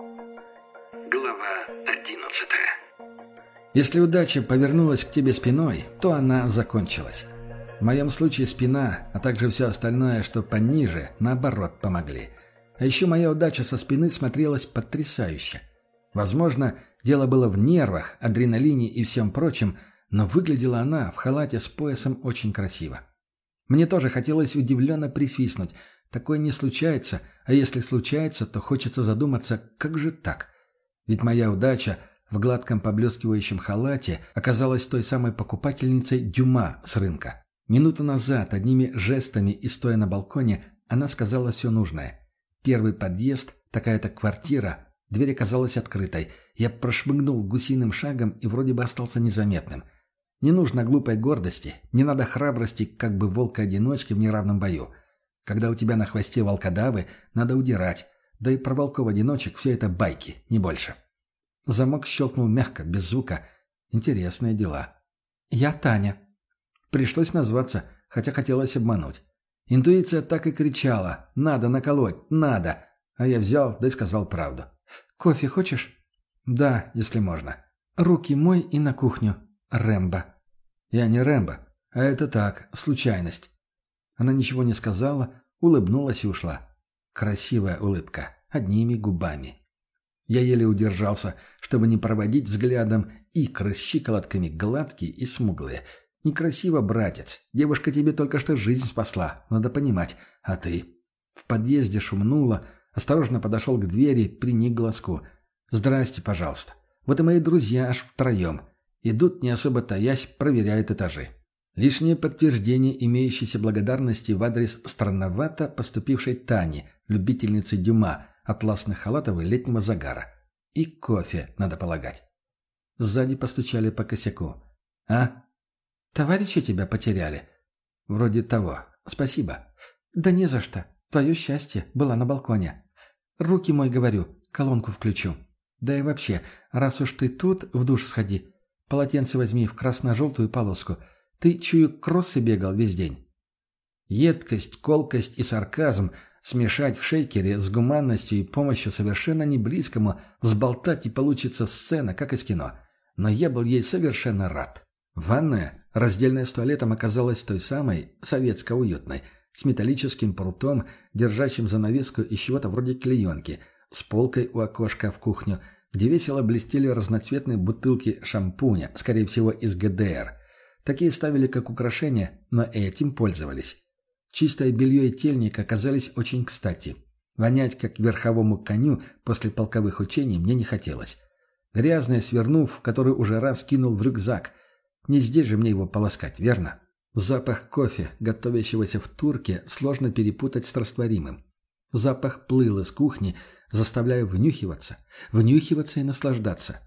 Глава одиннадцатая Если удача повернулась к тебе спиной, то она закончилась. В моем случае спина, а также все остальное, что пониже, наоборот, помогли. А еще моя удача со спины смотрелась потрясающе. Возможно, дело было в нервах, адреналине и всем прочем, но выглядела она в халате с поясом очень красиво. Мне тоже хотелось удивленно присвистнуть, Такое не случается, а если случается, то хочется задуматься, как же так? Ведь моя удача в гладком поблескивающем халате оказалась той самой покупательницей Дюма с рынка. Минуту назад, одними жестами и стоя на балконе, она сказала все нужное. Первый подъезд, такая-то квартира, дверь оказалась открытой. Я прошмыгнул гусиным шагом и вроде бы остался незаметным. Не нужно глупой гордости, не надо храбрости, как бы волка-одиночки в неравном бою. Когда у тебя на хвосте волкодавы, надо удирать. Да и про волков-одиночек все это байки, не больше. Замок щелкнул мягко, без звука. Интересные дела. «Я Таня». Пришлось назваться, хотя хотелось обмануть. Интуиция так и кричала. «Надо наколоть! Надо!» А я взял, да и сказал правду. «Кофе хочешь?» «Да, если можно». «Руки мой и на кухню. Рэмбо». «Я не Рэмбо, а это так, случайность. Она ничего не сказала, улыбнулась и ушла. Красивая улыбка, одними губами. Я еле удержался, чтобы не проводить взглядом икры с щиколотками, гладкие и смуглые. «Некрасиво, братец. Девушка тебе только что жизнь спасла, надо понимать. А ты?» В подъезде шумнуло. осторожно подошел к двери, приник глазку. «Здрасте, пожалуйста. Вот и мои друзья аж втроем. Идут, не особо таясь, проверяют этажи. Лишнее подтверждение имеющейся благодарности в адрес странновато поступившей Тани, любительницы Дюма, атласных халатов и летнего загара. И кофе, надо полагать. Сзади постучали по косяку. «А? Товарищи тебя потеряли?» «Вроде того. Спасибо». «Да не за что. Твое счастье была на балконе. Руки мой, говорю, колонку включу. Да и вообще, раз уж ты тут, в душ сходи. Полотенце возьми в красно-желтую полоску. Ты, чую, кроссы бегал весь день. Едкость, колкость и сарказм смешать в шейкере с гуманностью и помощью совершенно не близкому, взболтать и получится сцена, как из кино. Но я был ей совершенно рад. Ванная, раздельная с туалетом, оказалась той самой, советско-уютной, с металлическим прутом, держащим занавеску из чего-то вроде клеенки, с полкой у окошка в кухню, где весело блестели разноцветные бутылки шампуня, скорее всего, из ГДР – Такие ставили как украшение, но этим пользовались. Чистое белье и тельник оказались очень кстати. Вонять, как верховому коню, после полковых учений мне не хотелось. Грязное свернув, который уже раз кинул в рюкзак. Не здесь же мне его полоскать, верно? Запах кофе, готовящегося в турке, сложно перепутать с растворимым. Запах плыл из кухни, заставляя внюхиваться, внюхиваться и наслаждаться.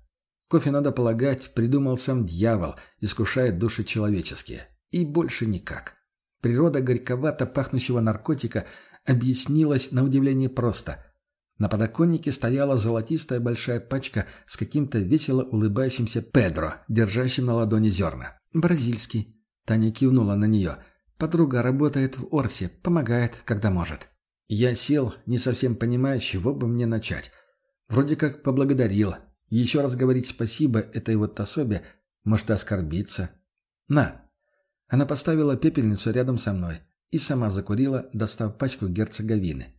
Кофе, надо полагать, придумал сам дьявол, искушая души человеческие. И больше никак. Природа горьковато пахнущего наркотика объяснилась на удивление просто. На подоконнике стояла золотистая большая пачка с каким-то весело улыбающимся Педро, держащим на ладони зерна. «Бразильский». Таня кивнула на нее. «Подруга работает в Орсе, помогает, когда может». Я сел, не совсем понимая, с чего бы мне начать. Вроде как поблагодарил, еще раз говорить спасибо этой вот особе может оскорбиться. На!» Она поставила пепельницу рядом со мной и сама закурила, достав пачку герцоговины.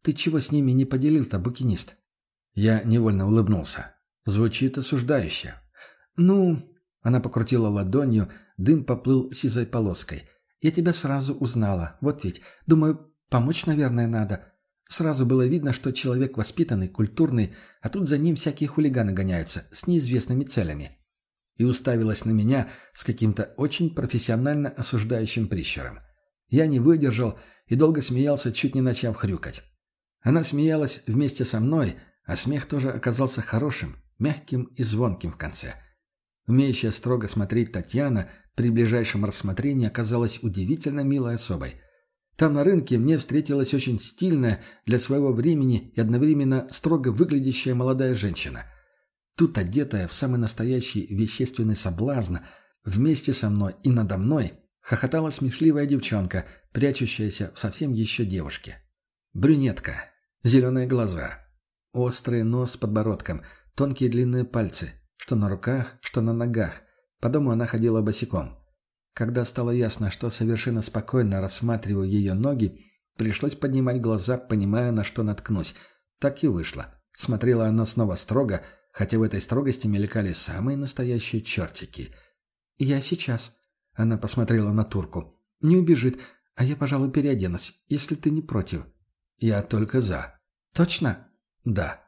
«Ты чего с ними не поделил-то, букинист?» Я невольно улыбнулся. Звучит осуждающе. «Ну...» — она покрутила ладонью, дым поплыл сизой полоской. «Я тебя сразу узнала. Вот ведь. Думаю, помочь, наверное, надо. Сразу было видно, что человек воспитанный, культурный, а тут за ним всякие хулиганы гоняются с неизвестными целями. И уставилась на меня с каким-то очень профессионально осуждающим прищером. Я не выдержал и долго смеялся, чуть не начав хрюкать. Она смеялась вместе со мной, а смех тоже оказался хорошим, мягким и звонким в конце. Умеющая строго смотреть Татьяна при ближайшем рассмотрении оказалась удивительно милой особой – там на рынке мне встретилась очень стильная для своего времени и одновременно строго выглядящая молодая женщина. Тут одетая в самый настоящий вещественный соблазн, вместе со мной и надо мной хохотала смешливая девчонка, прячущаяся в совсем еще девушке. Брюнетка, зеленые глаза, острый нос с подбородком, тонкие длинные пальцы, что на руках, что на ногах. По дому она ходила босиком. Когда стало ясно, что совершенно спокойно рассматриваю ее ноги, пришлось поднимать глаза, понимая, на что наткнусь. Так и вышло. Смотрела она снова строго, хотя в этой строгости мелькали самые настоящие чертики. «Я сейчас», — она посмотрела на турку. «Не убежит, а я, пожалуй, переоденусь, если ты не против». «Я только за». «Точно?» «Да».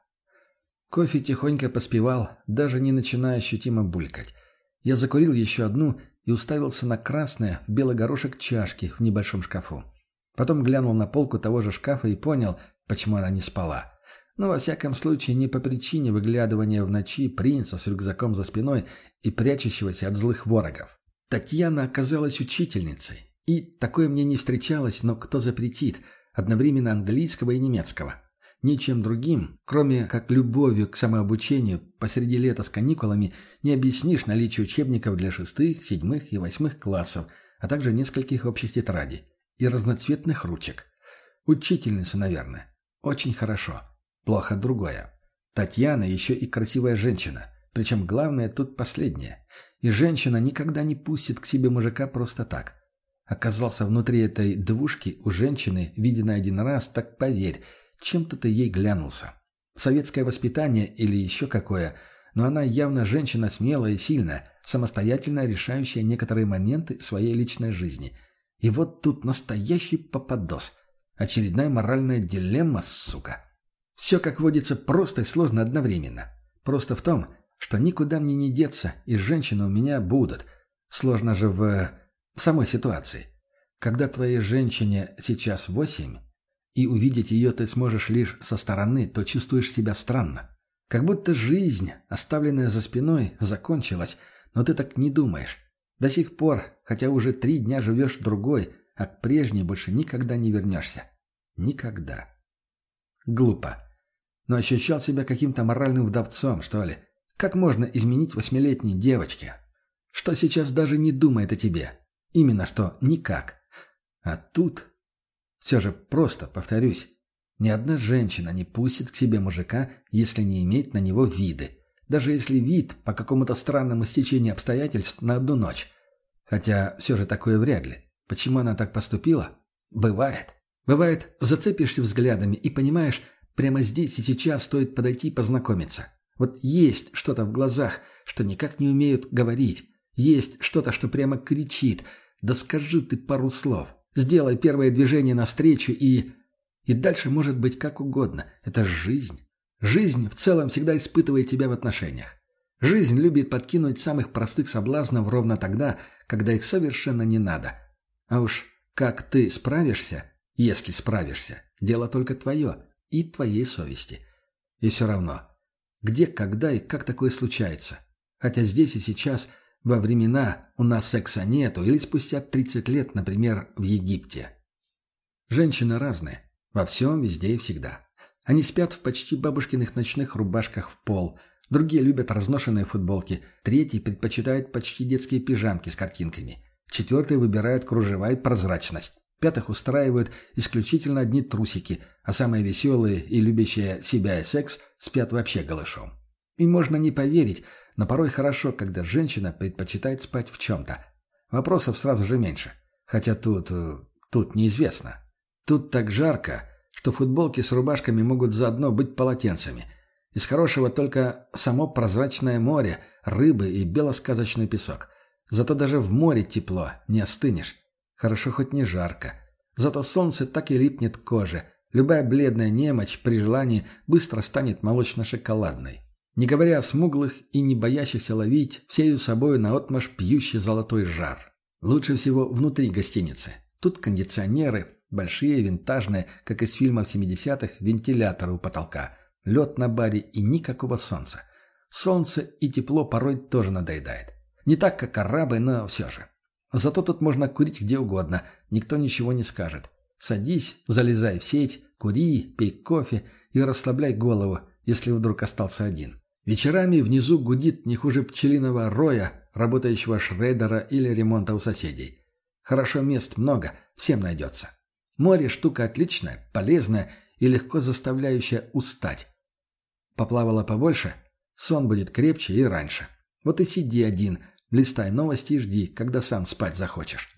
Кофе тихонько поспевал, даже не начиная ощутимо булькать. Я закурил еще одну и уставился на красное, белый горошек чашки в небольшом шкафу. Потом глянул на полку того же шкафа и понял, почему она не спала. Но, во всяком случае, не по причине выглядывания в ночи принца с рюкзаком за спиной и прячущегося от злых ворогов. Татьяна оказалась учительницей. И такое мне не встречалось, но кто запретит? Одновременно английского и немецкого ничем другим, кроме как любовью к самообучению посреди лета с каникулами, не объяснишь наличие учебников для шестых, седьмых и восьмых классов, а также нескольких общих тетрадей и разноцветных ручек. Учительница, наверное. Очень хорошо. Плохо другое. Татьяна еще и красивая женщина. Причем главное тут последнее. И женщина никогда не пустит к себе мужика просто так. Оказался внутри этой двушки у женщины, виденной один раз, так поверь – чем-то ты ей глянулся. Советское воспитание или еще какое, но она явно женщина смелая и сильная, самостоятельно решающая некоторые моменты своей личной жизни. И вот тут настоящий попадос. Очередная моральная дилемма, сука. Все, как водится, просто и сложно одновременно. Просто в том, что никуда мне не деться, и женщины у меня будут. Сложно же в... в самой ситуации. Когда твоей женщине сейчас восемь, и увидеть ее ты сможешь лишь со стороны, то чувствуешь себя странно. Как будто жизнь, оставленная за спиной, закончилась, но ты так не думаешь. До сих пор, хотя уже три дня живешь другой, а к прежней больше никогда не вернешься. Никогда. Глупо. Но ощущал себя каким-то моральным вдовцом, что ли. Как можно изменить восьмилетней девочке? Что сейчас даже не думает о тебе? Именно что никак. А тут все же просто, повторюсь, ни одна женщина не пустит к себе мужика, если не имеет на него виды. Даже если вид по какому-то странному стечению обстоятельств на одну ночь. Хотя все же такое вряд ли. Почему она так поступила? Бывает. Бывает, зацепишься взглядами и понимаешь, прямо здесь и сейчас стоит подойти и познакомиться. Вот есть что-то в глазах, что никак не умеют говорить. Есть что-то, что прямо кричит. Да скажи ты пару слов. Сделай первое движение навстречу и... И дальше может быть как угодно. Это жизнь. Жизнь в целом всегда испытывает тебя в отношениях. Жизнь любит подкинуть самых простых соблазнов ровно тогда, когда их совершенно не надо. А уж как ты справишься, если справишься, дело только твое и твоей совести. И все равно, где, когда и как такое случается. Хотя здесь и сейчас – во времена «у нас секса нету» или спустя 30 лет, например, в Египте. Женщины разные, во всем, везде и всегда. Они спят в почти бабушкиных ночных рубашках в пол, другие любят разношенные футболки, третьи предпочитают почти детские пижамки с картинками, четвертые выбирают кружева и прозрачность, пятых устраивают исключительно одни трусики, а самые веселые и любящие себя и секс спят вообще голышом. И можно не поверить, но порой хорошо, когда женщина предпочитает спать в чем-то. Вопросов сразу же меньше. Хотя тут... Э, тут неизвестно. Тут так жарко, что футболки с рубашками могут заодно быть полотенцами. Из хорошего только само прозрачное море, рыбы и белосказочный песок. Зато даже в море тепло, не остынешь. Хорошо хоть не жарко. Зато солнце так и липнет к коже. Любая бледная немочь при желании быстро станет молочно-шоколадной не говоря о смуглых и не боящихся ловить, всею собою наотмашь пьющий золотой жар. Лучше всего внутри гостиницы. Тут кондиционеры, большие, винтажные, как из фильмов 70-х, вентиляторы у потолка, лед на баре и никакого солнца. Солнце и тепло порой тоже надоедает. Не так, как арабы, но все же. Зато тут можно курить где угодно, никто ничего не скажет. Садись, залезай в сеть, кури, пей кофе и расслабляй голову, если вдруг остался один. Вечерами внизу гудит не хуже пчелиного роя, работающего шредера или ремонта у соседей. Хорошо мест много, всем найдется. Море – штука отличная, полезная и легко заставляющая устать. Поплавало побольше, сон будет крепче и раньше. Вот и сиди один, листай новости и жди, когда сам спать захочешь.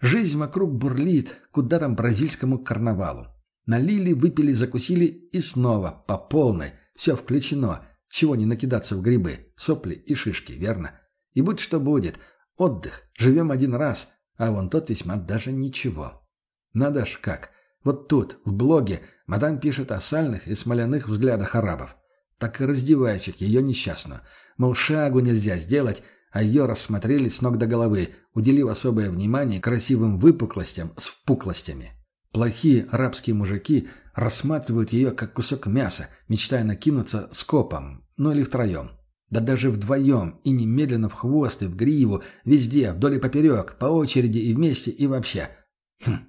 Жизнь вокруг бурлит, куда там бразильскому карнавалу. Налили, выпили, закусили и снова, по полной, все включено – чего не накидаться в грибы, сопли и шишки, верно? И будь что будет, отдых, живем один раз, а вон тот весьма даже ничего. Надо ж как. Вот тут, в блоге, мадам пишет о сальных и смоляных взглядах арабов. Так и раздевайчик ее несчастную. Мол, шагу нельзя сделать, а ее рассмотрели с ног до головы, уделив особое внимание красивым выпуклостям с впуклостями. Плохие арабские мужики рассматривают ее как кусок мяса, мечтая накинуться скопом, ну или втроем. Да даже вдвоем, и немедленно в хвост и в гриву, везде, вдоль и поперек, по очереди и вместе, и вообще. Хм.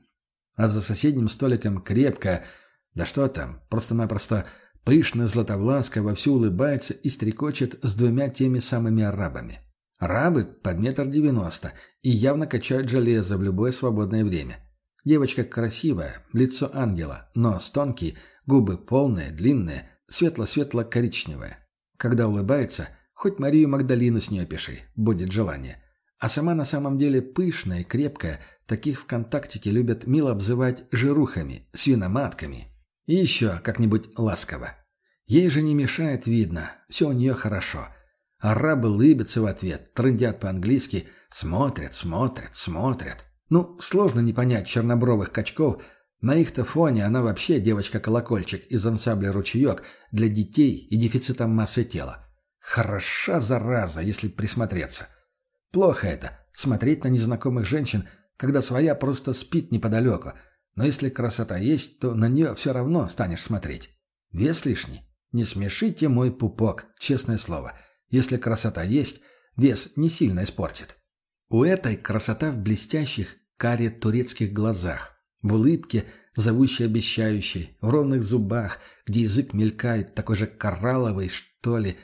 А за соседним столиком крепкая, да что там, просто-напросто пышная златовласка вовсю улыбается и стрекочет с двумя теми самыми арабами. Арабы под метр девяносто и явно качают железо в любое свободное время. Девочка красивая, лицо ангела, нос тонкий, губы полные, длинные, светло-светло-коричневые. Когда улыбается, хоть Марию Магдалину с нее пиши, будет желание. А сама на самом деле пышная и крепкая, таких в контактике любят мило обзывать жирухами, свиноматками. И еще как-нибудь ласково. Ей же не мешает, видно, все у нее хорошо. Арабы лыбятся в ответ, трындят по-английски, смотрят, смотрят, смотрят. Ну, сложно не понять чернобровых качков. На их-то фоне она вообще девочка-колокольчик из ансамбля «Ручеек» для детей и дефицитом массы тела. Хороша зараза, если присмотреться. Плохо это — смотреть на незнакомых женщин, когда своя просто спит неподалеку. Но если красота есть, то на нее все равно станешь смотреть. Вес лишний. Не смешите мой пупок, честное слово. Если красота есть, вес не сильно испортит. У этой красота в блестящих, каре турецких глазах, в улыбке, зовущей обещающей, в ровных зубах, где язык мелькает, такой же коралловый, что ли,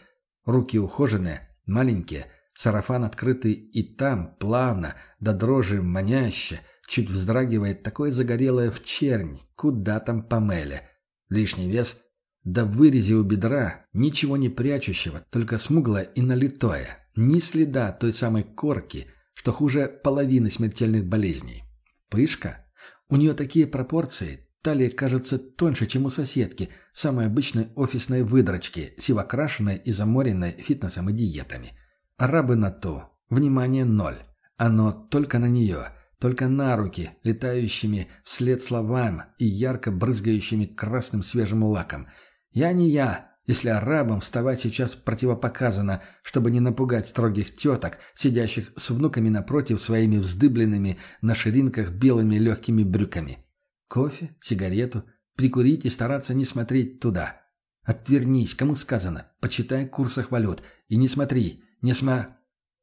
руки ухоженные, маленькие, сарафан открытый и там, плавно, до дрожи маняще, чуть вздрагивает такое загорелое в чернь, куда там помеле. Лишний вес, да в вырезе у бедра, ничего не прячущего, только смуглое и налитое, ни следа той самой корки, что хуже половины смертельных болезней. Пышка? У нее такие пропорции, талия кажется тоньше, чем у соседки, самой обычной офисной выдрочки, сивокрашенной и заморенной фитнесом и диетами. Арабы на то. Внимание ноль. Оно только на нее, только на руки, летающими вслед словам и ярко брызгающими красным свежим лаком. «Я не я, если арабам вставать сейчас противопоказано, чтобы не напугать строгих теток, сидящих с внуками напротив своими вздыбленными на ширинках белыми легкими брюками. Кофе, сигарету, прикурить и стараться не смотреть туда. Отвернись, кому сказано, почитай курсах валют и не смотри, не сма...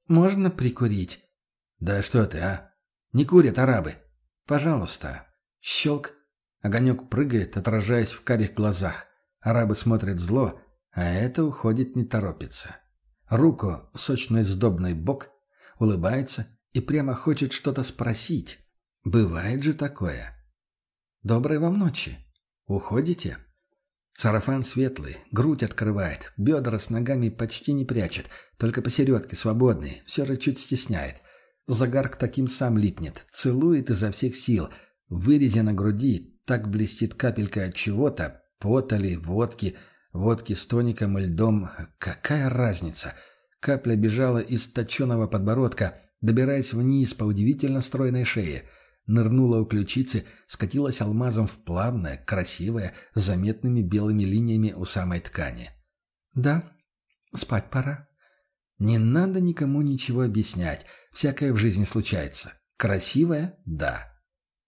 Можно прикурить? Да что ты, а? Не курят арабы. Пожалуйста. Щелк. Огонек прыгает, отражаясь в карих глазах. Арабы смотрят зло, а это уходит не торопится. Руку сочный сочной сдобный бок, улыбается и прямо хочет что-то спросить. Бывает же такое. «Доброй вам ночи. Уходите?» Сарафан светлый, грудь открывает, бедра с ногами почти не прячет, только посередке свободный, все же чуть стесняет. Загар к таким сам липнет, целует изо всех сил. В вырезе на груди так блестит капелька от чего-то, Потали водки, водки с тоником и льдом, какая разница? Капля бежала из точеного подбородка, добираясь вниз по удивительно стройной шее. Нырнула у ключицы, скатилась алмазом в плавное, красивое, с заметными белыми линиями у самой ткани. «Да, спать пора». Не надо никому ничего объяснять, всякое в жизни случается. Красивое – да.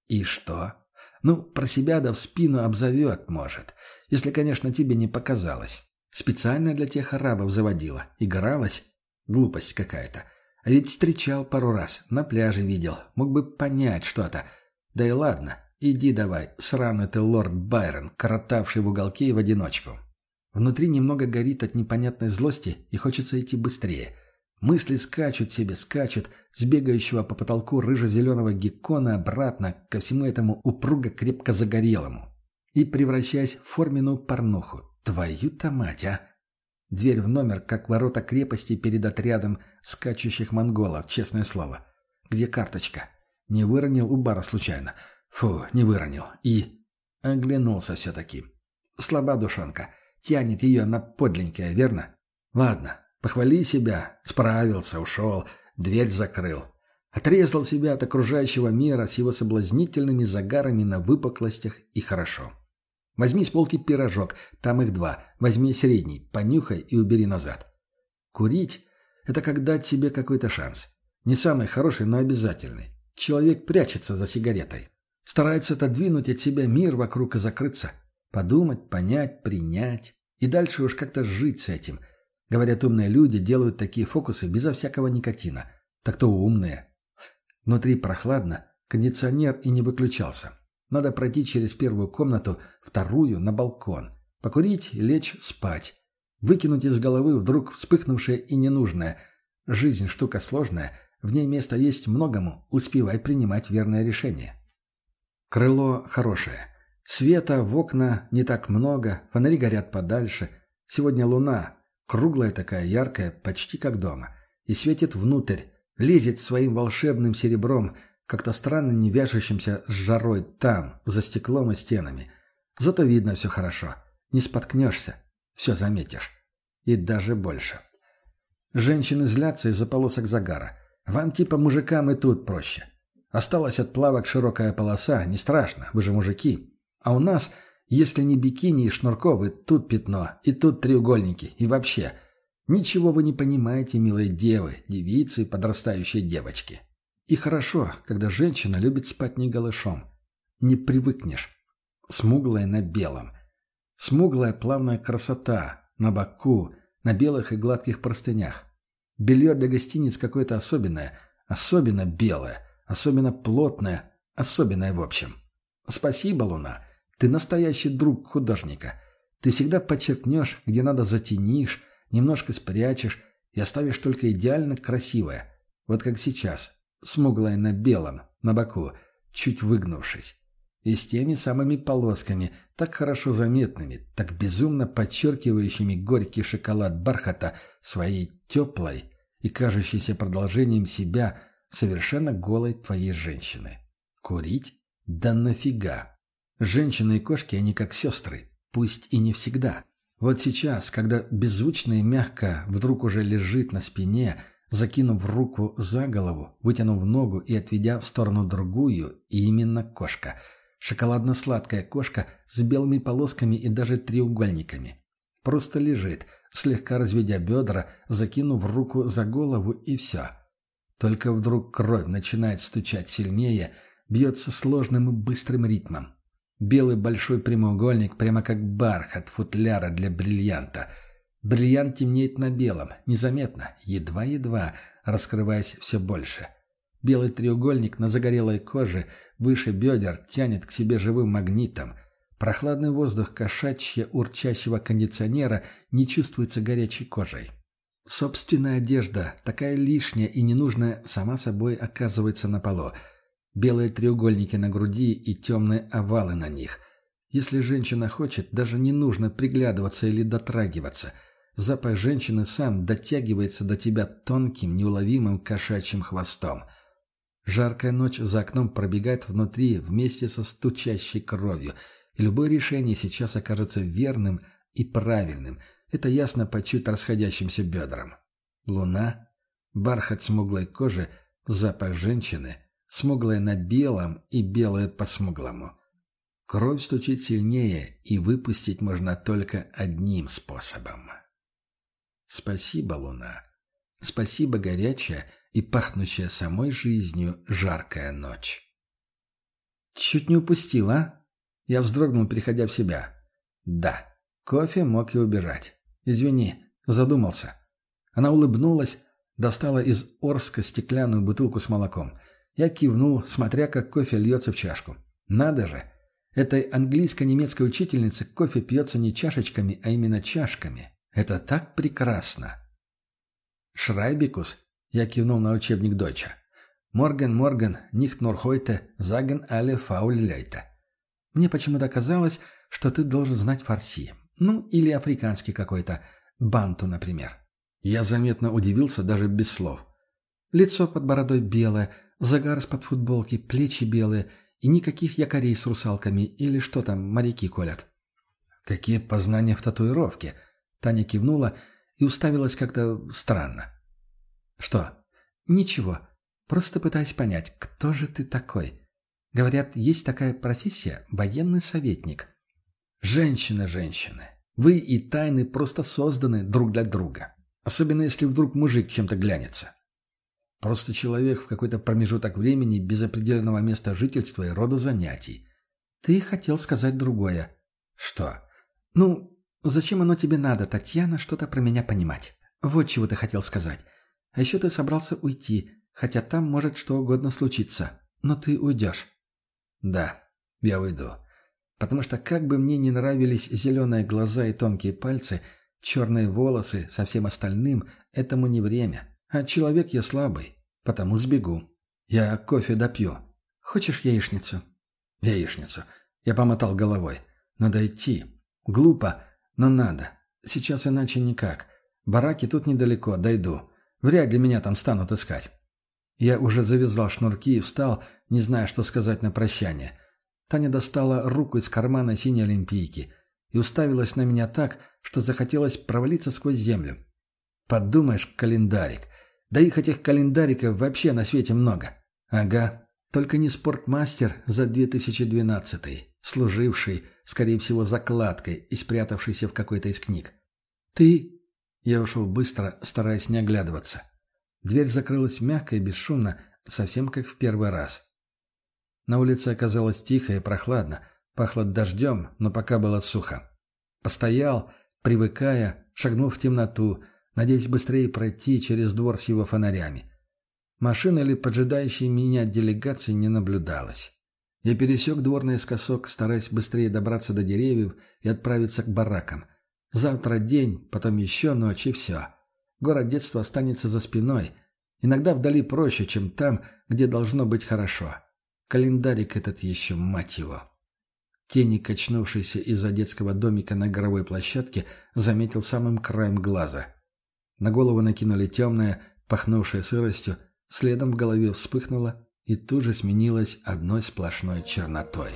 И что? Ну, про себя да в спину обзовет, может. Если, конечно, тебе не показалось. Специально для тех арабов заводила. Игралась. Глупость какая-то. А ведь встречал пару раз, на пляже видел. Мог бы понять что-то. Да и ладно, иди давай, сраный ты лорд Байрон, коротавший в уголке и в одиночку. Внутри немного горит от непонятной злости и хочется идти быстрее. Мысли скачут себе, скачут, сбегающего по потолку рыжезеленого геккона обратно ко всему этому упруго крепко загорелому. И превращаясь в форменную порнуху. Твою-то мать, а! Дверь в номер, как ворота крепости перед отрядом скачущих монголов, честное слово. Где карточка? Не выронил у бара случайно. Фу, не выронил. И... Оглянулся все-таки. Слаба душонка. Тянет ее на подленькое, верно? Ладно, Похвали себя. Справился, ушел, дверь закрыл. Отрезал себя от окружающего мира с его соблазнительными загарами на выпуклостях и хорошо. Возьми с полки пирожок, там их два. Возьми средний, понюхай и убери назад. Курить – это как дать себе какой-то шанс. Не самый хороший, но обязательный. Человек прячется за сигаретой. Старается отодвинуть от себя мир вокруг и закрыться. Подумать, понять, принять. И дальше уж как-то жить с этим – Говорят, умные люди делают такие фокусы безо всякого никотина. Так-то умные. Внутри прохладно, кондиционер и не выключался. Надо пройти через первую комнату, вторую на балкон. Покурить и лечь спать. Выкинуть из головы вдруг вспыхнувшее и ненужное. Жизнь штука сложная, в ней места есть многому, успевай принимать верное решение. Крыло хорошее. Света в окна не так много, фонари горят подальше. Сегодня луна, Круглая такая, яркая, почти как дома. И светит внутрь, лезет своим волшебным серебром, как-то странно не вяжущимся с жарой там, за стеклом и стенами. Зато видно все хорошо. Не споткнешься, все заметишь. И даже больше. Женщины злятся из-за полосок загара. Вам типа мужикам и тут проще. Осталась от плавок широкая полоса, не страшно, вы же мужики. А у нас если не бикини и шнурковые, тут пятно, и тут треугольники, и вообще. Ничего вы не понимаете, милые девы, девицы и подрастающие девочки. И хорошо, когда женщина любит спать не голышом. Не привыкнешь. Смуглая на белом. Смуглая плавная красота. На боку. На белых и гладких простынях. Белье для гостиниц какое-то особенное. Особенно белое. Особенно плотное. Особенное в общем. Спасибо, Луна. Ты настоящий друг художника. Ты всегда подчеркнешь, где надо затенишь, немножко спрячешь и оставишь только идеально красивое. Вот как сейчас, смуглое на белом, на боку, чуть выгнувшись. И с теми самыми полосками, так хорошо заметными, так безумно подчеркивающими горький шоколад бархата своей теплой и кажущейся продолжением себя совершенно голой твоей женщины. Курить? Да нафига! Женщины и кошки, они как сестры, пусть и не всегда. Вот сейчас, когда беззвучно и мягко вдруг уже лежит на спине, закинув руку за голову, вытянув ногу и отведя в сторону другую, и именно кошка. Шоколадно-сладкая кошка с белыми полосками и даже треугольниками. Просто лежит, слегка разведя бедра, закинув руку за голову и все. Только вдруг кровь начинает стучать сильнее, бьется сложным и быстрым ритмом. Белый большой прямоугольник, прямо как бархат футляра для бриллианта. Бриллиант темнеет на белом, незаметно, едва-едва, раскрываясь все больше. Белый треугольник на загорелой коже, выше бедер, тянет к себе живым магнитом. Прохладный воздух кошачья урчащего кондиционера не чувствуется горячей кожей. Собственная одежда, такая лишняя и ненужная, сама собой оказывается на полу – Белые треугольники на груди и темные овалы на них. Если женщина хочет, даже не нужно приглядываться или дотрагиваться. Запах женщины сам дотягивается до тебя тонким, неуловимым кошачьим хвостом. Жаркая ночь за окном пробегает внутри вместе со стучащей кровью, и любое решение сейчас окажется верным и правильным. Это ясно по чуть расходящимся бедрам. Луна, бархат смуглой кожи, запах женщины — Смуглое на белом и белое по смуглому. Кровь стучит сильнее, и выпустить можно только одним способом. Спасибо, луна. Спасибо, горячая и пахнущая самой жизнью жаркая ночь. Чуть не упустила, а? Я вздрогнул, переходя в себя. Да, кофе мог и убирать. Извини, задумался. Она улыбнулась, достала из Орска стеклянную бутылку с молоком – я кивнул, смотря, как кофе льется в чашку. Надо же! Этой английско-немецкой учительнице кофе пьется не чашечками, а именно чашками. Это так прекрасно! Шрайбикус? Я кивнул на учебник доча. Морген, Морген, Нихт Нурхойте, Заген Але Фауль Мне почему-то казалось, что ты должен знать фарси. Ну, или африканский какой-то. Банту, например. Я заметно удивился даже без слов. Лицо под бородой белое, Загар из-под футболки, плечи белые и никаких якорей с русалками или что там моряки колят. «Какие познания в татуировке!» Таня кивнула и уставилась как-то странно. «Что?» «Ничего. Просто пытаюсь понять, кто же ты такой?» «Говорят, есть такая профессия — военный советник». «Женщины, женщины, вы и тайны просто созданы друг для друга. Особенно если вдруг мужик чем-то глянется. Просто человек в какой-то промежуток времени без определенного места жительства и рода занятий. Ты хотел сказать другое. Что? Ну, зачем оно тебе надо, Татьяна, что-то про меня понимать? Вот чего ты хотел сказать. А еще ты собрался уйти, хотя там может что угодно случиться. Но ты уйдешь. Да, я уйду. Потому что как бы мне не нравились зеленые глаза и тонкие пальцы, черные волосы со всем остальным, этому не время. — а человек я слабый, потому сбегу. Я кофе допью. Хочешь яичницу?» «Яичницу». Я помотал головой. «Надо идти. Глупо, но надо. Сейчас иначе никак. Бараки тут недалеко, дойду. Вряд ли меня там станут искать». Я уже завязал шнурки и встал, не зная, что сказать на прощание. Таня достала руку из кармана синей олимпийки и уставилась на меня так, что захотелось провалиться сквозь землю. «Подумаешь, календарик. Да их этих календариков вообще на свете много. Ага. Только не спортмастер за 2012 служивший, скорее всего, закладкой и спрятавшийся в какой-то из книг. «Ты...» Я ушел быстро, стараясь не оглядываться. Дверь закрылась мягко и бесшумно, совсем как в первый раз. На улице оказалось тихо и прохладно, пахло дождем, но пока было сухо. Постоял, привыкая, шагнув в темноту, надеясь быстрее пройти через двор с его фонарями. Машина или поджидающей меня делегации не наблюдалось. Я пересек двор наискосок, стараясь быстрее добраться до деревьев и отправиться к баракам. Завтра день, потом еще ночь и все. Город детства останется за спиной. Иногда вдали проще, чем там, где должно быть хорошо. Календарик этот еще, мать его. Тени, качнувшиеся из-за детского домика на игровой площадке, заметил самым краем глаза. На голову накинули темное, пахнувшее сыростью, следом в голове вспыхнуло и тут же сменилось одной сплошной чернотой.